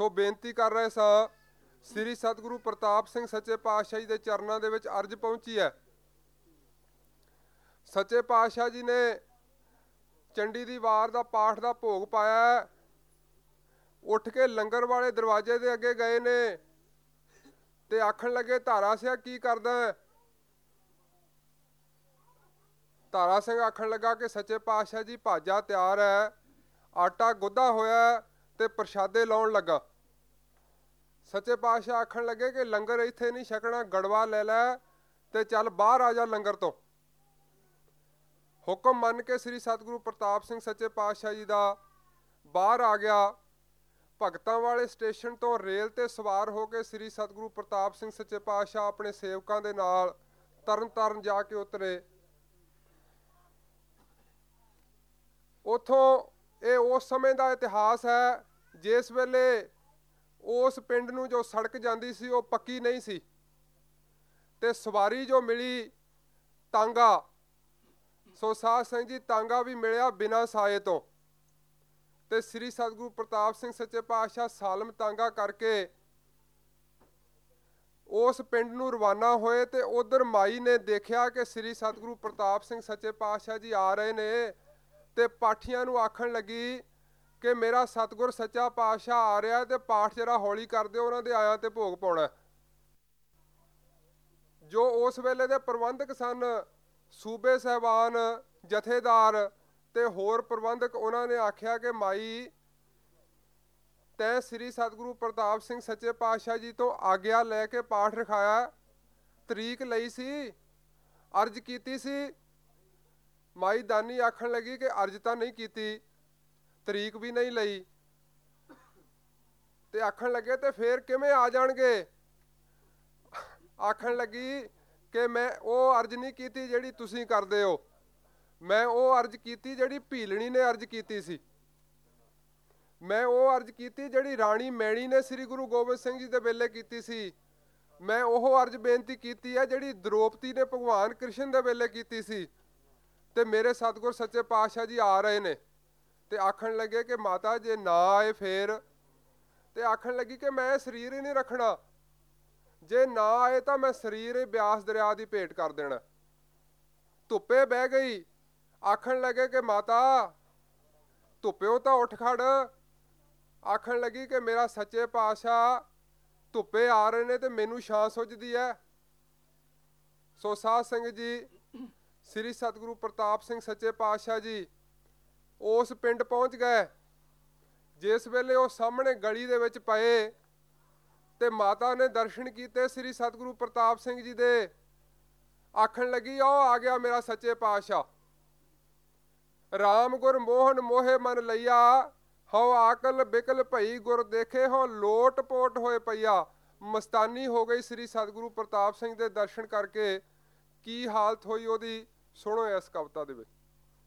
ਸੋ ਬੇਨਤੀ ਕਰ ਰਹੇ ਸਾਂ, ਸ੍ਰੀ ਸਤਿਗੁਰੂ ਪ੍ਰਤਾਪ ਸਿੰਘ ਸੱਚੇ ਪਾਤਸ਼ਾਹ ਜੀ ਦੇ ਚਰਨਾਂ ਦੇ ਵਿੱਚ ਅਰਜ ਪਹੁੰਚੀ ਹੈ। ਸੱਚੇ ਪਾਤਸ਼ਾਹ ਜੀ ਨੇ ਚੰਡੀ ਦੀ ਵਾਰ ਦਾ ਪਾਠ ਦਾ ਭੋਗ ਪਾਇਆ ਉੱਠ ਕੇ ਲੰਗਰ ਵਾਲੇ ਦਰਵਾਜ਼ੇ ਦੇ ਅੱਗੇ ਗਏ ਨੇ ਤੇ ਆਖਣ ਲੱਗੇ, ਧਾਰਾ ਸਿਆ, ਕੀ ਕਰਦਾ ਧਾਰਾ ਸਿੰਘ ਆਖਣ ਲੱਗਾ ਕਿ ਸੱਚੇ ਪਾਤਸ਼ਾਹ ਜੀ, ਭਾਜਾ ਤਿਆਰ ਹੈ, ਆਟਾ ਗੁੱਦਾ ਹੋਇਆ ਹੈ ਤੇ ਪ੍ਰਸ਼ਾਦੇ ਲਾਉਣ ਲੱਗਾ। ਸੱਚੇ ਪਾਤਸ਼ਾਹ ਆਖਣ ਲੱਗੇ ਕਿ ਲੰਗਰ ਇੱਥੇ ਨਹੀਂ ਛਕਣਾ, ਗੜਵਾ ਲੈ ਲੈ ਤੇ ਚੱਲ ਬਾਹਰ ਆ ਜਾ ਲੰਗਰ ਤੋਂ। ਹੁਕਮ ਮੰਨ ਕੇ ਸ੍ਰੀ ਸਤਿਗੁਰੂ ਪ੍ਰਤਾਪ ਸਿੰਘ ਸੱਚੇ ਪਾਤਸ਼ਾਹ ਜੀ ਦਾ ਬਾਹਰ ਆ ਗਿਆ। ਭਗਤਾਂ ਵਾਲੇ ਸਟੇਸ਼ਨ ਤੋਂ ਰੇਲ ਤੇ ਸਵਾਰ ਹੋ ਕੇ ਸ੍ਰੀ ਸਤਿਗੁਰੂ ਪ੍ਰਤਾਪ ਸਿੰਘ ਸੱਚੇ ਪਾਤਸ਼ਾਹ ਆਪਣੇ ਸੇਵਕਾਂ ਦੇ ਨਾਲ ਤਰਨ ਤਾਰਨ ਜਾ ਕੇ ਉਤਰੇ। ਉਥੋਂ ਇਹ ਉਸ ਸਮੇਂ ਦਾ ਇਤਿਹਾਸ ਹੈ, ਜਿਸ ਵੇਲੇ ਉਸ ਪਿੰਡ ਨੂੰ ਜੋ ਸੜਕ ਜਾਂਦੀ ਸੀ, ਉਹ ਪੱਕੀ ਨਹੀਂ ਸੀ। ਤੇ ਸਵਾਰੀ ਜੋ ਮਿਲੀ ਤਾਂਗਾ, ਸੋ ਸਾਧ ਸਿੰਘ ਜੀ ਤਾਂਗਾ ਵੀ ਮਿਲਿਆ ਬਿਨਾਂ ਸਾਏ ਤੋਂ। ਤੇ ਸ੍ਰੀ ਸਤਿਗੁਰੂ ਪ੍ਰਤਾਪ ਸਿੰਘ ਸੱਚੇ ਪਾਤਸ਼ਾਹ ਸਾਲਮ ਤਾਂਗਾ ਕਰਕੇ ਉਸ ਪਿੰਡ ਨੂੰ ਰਵਾਨਾ ਹੋਏ ਤੇ ਉਧਰ ਮਾਈ ਨੇ ਦੇਖਿਆ ਕਿ ਸ੍ਰੀ ਸਤਿਗੁਰੂ ਪ੍ਰਤਾਪ ਸਿੰਘ ਸੱਚੇ ਪਾਤਸ਼ਾਹ ਜੀ ਆ ਰਹੇ ਨੇ ਤੇ ਪਾਠੀਆਂ ਨੂੰ ਆਖਣ ਲੱਗੀ ਕਿ ਮੇਰਾ ਸਤਿਗੁਰ ਸੱਚਾ ਪਾਤਸ਼ਾਹ ਆ ਰਿਹਾ ਤੇ ਪਾਠ ਜਿਹੜਾ ਹੌਲੀ ਕਰਦੇ ਦਿਓ, ਉਹਨਾਂ ਦੇ ਆਇਆਂ ਤੇ ਭੋਗ ਪਾਉਣਾ ਜੋ ਉਸ ਵੇਲੇ ਦੇ ਪ੍ਰਬੰਧਕ ਸਨ, ਸੂਬੇ ਸਹਿਬਾਨ, ਜਥੇਦਾਰ ਤੇ ਹੋਰ ਪ੍ਰਬੰਧਕ, ਉਹਨਾਂ ਨੇ ਆਖਿਆ ਕਿ ਮਾਈ, ਤੈ ਸ੍ਰੀ ਸਤਿਗੁਰੂ ਪ੍ਰਤਾਪ ਸਿੰਘ ਸੱਚੇ ਪਾਤਸ਼ਾਹ ਜੀ ਤੋਂ ਆਗਿਆ ਲੈ ਕੇ ਪਾਠ ਰਖਾਇਆ, ਤਰੀਕ ਲਈ ਸੀ, ਅਰਜ ਕੀਤੀ ਸੀ। ਮਾਈ ਦਾਨੀ ਆਖਣ ਲੱਗੀ ਕਿ ਅਰਜ ਤਾਂ ਨਹੀਂ ਕੀਤੀ। ਤਰੀਕ ਵੀ ਨਹੀਂ ਲਈ। ਤੇ ਆਖਣ ਲੱਗੇ, ਤੇ ਫੇਰ ਕਿਵੇਂ ਆ ਜਾਣਗੇ? ਆਖਣ ਲੱਗੀ ਕਿ ਮੈਂ ਉਹ ਅਰਜ ਨਹੀਂ ਕੀਤੀ ਜਿਹੜੀ ਤੁਸੀਂ ਕਰਦੇ ਹੋ। ਮੈਂ ਉਹ ਅਰਜ ਕੀਤੀ ਜਿਹੜੀ ਭੀਲਣੀ ਨੇ ਅਰਜ ਕੀਤੀ ਸੀ। ਮੈਂ ਉਹ ਅਰਜ ਕੀਤੀ ਜਿਹੜੀ ਰਾਣੀ ਮੈਣੀ ਨੇ ਸ੍ਰੀ ਗੁਰੂ ਗੋਬਿੰਦ ਸਿੰਘ ਜੀ ਦੇ ਵੇਲੇ ਕੀਤੀ ਸੀ। ਮੈਂ ਉਹ ਅਰਜ ਬੇਨਤੀ ਕੀਤੀ ਹੈ ਜਿਹੜੀ ਦ੍ਰੋਪਦੀ ਨੇ ਭਗਵਾਨ ਕ੍ਰਿਸ਼ਨ ਦੇ ਵੇਲੇ ਕੀਤੀ ਸੀ। ਤੇ ਮੇਰੇ ਸਤਿਗੁਰ ਸੱਚੇ ਪਾਤਸ਼ਾਹ ਜੀ ਆ ਰਹੇ ਨੇ। ਤੇ ਆਖਣ ਲੱਗੇ ਕਿ ਮਾਤਾ, ਜੇ ਨਾ ਆਏ ਫੇਰ? ਤੇ ਆਖਣ ਲੱਗੀ ਕਿ ਮੈਂ ਸਰੀਰ ਹੀ ਨਹੀਂ ਰੱਖਣਾ। ਜੇ ਨਾ ਆਏ ਤਾਂ ਮੈਂ ਸਰੀਰ ਹੀ ਬਿਆਸ ਦਰਿਆ ਦੀ ਭੇਟ ਕਰ ਦੇਣਾ। ਧੁੱਪੇ ਬਹਿ ਗਈ। ਆਖਣ ਲੱਗੇ ਕਿ ਮਾਤਾ, ਧੁੱਪਿਓ ਤਾਂ ਉੱਠ ਖੜ। ਆਖਣ ਲੱਗੀ ਕਿ ਮੇਰਾ ਸੱਚੇ ਪਾਤਸ਼ਾਹ ਧੁੱਪੇ ਆ ਰਹੇ ਨੇ ਤੇ ਮੈਨੂੰ ਛਾਂ ਸੁੱਜਦੀ ਹੈ ਸੋ ਸਾਧ ਸਿੰਘ ਜੀ, ਸ੍ਰੀ ਸਤਿਗੁਰੂ ਪ੍ਰਤਾਪ ਸਿੰਘ ਸੱਚੇ ਪਾਤਸ਼ਾਹ ਜੀ ਉਸ ਪਿੰਡ ਪਹੁੰਚ ਗਏ। ਜਿਸ ਵੇਲੇ ਉਹ ਸਾਹਮਣੇ ਗਲੀ ਦੇ ਵਿੱਚ ਪਏ ਤੇ ਮਾਤਾ ਨੇ ਦਰਸ਼ਨ ਕੀਤੇ ਸ੍ਰੀ ਸਤਿਗੁਰੂ ਪ੍ਰਤਾਪ ਸਿੰਘ ਜੀ ਦੇ। ਆਖਣ ਲੱਗੀ ਉਹ ਆ ਗਿਆ ਮੇਰਾ ਸੱਚੇ ਪਾਤਸ਼ਾਹ। ਰਾਮ ਗੁਰ ਮੋਹਨ ਮੋਹੇ ਮਨ ਲਈਆ, ਹਉ ਆਕਲ ਬਿਕਲ ਭਈ ਗੁਰ ਦੇਖੇ ਹੋ ਲੋਟ ਪੋਟ ਹੋਏ ਪਈਆ। ਮਸਤਾਨੀ ਹੋ ਗਈ ਸ੍ਰੀ ਸਤਿਗੁਰੂ ਪ੍ਰਤਾਪ ਸਿੰਘ ਦੇ ਦਰਸ਼ਨ ਕਰਕੇ। ਕੀ ਹਾਲਤ ਹੋਈ ਉਹਦੀ, ਸੁਣੋ ਇਸ ਕਵਿਤਾ ਦੇ ਵਿੱਚ।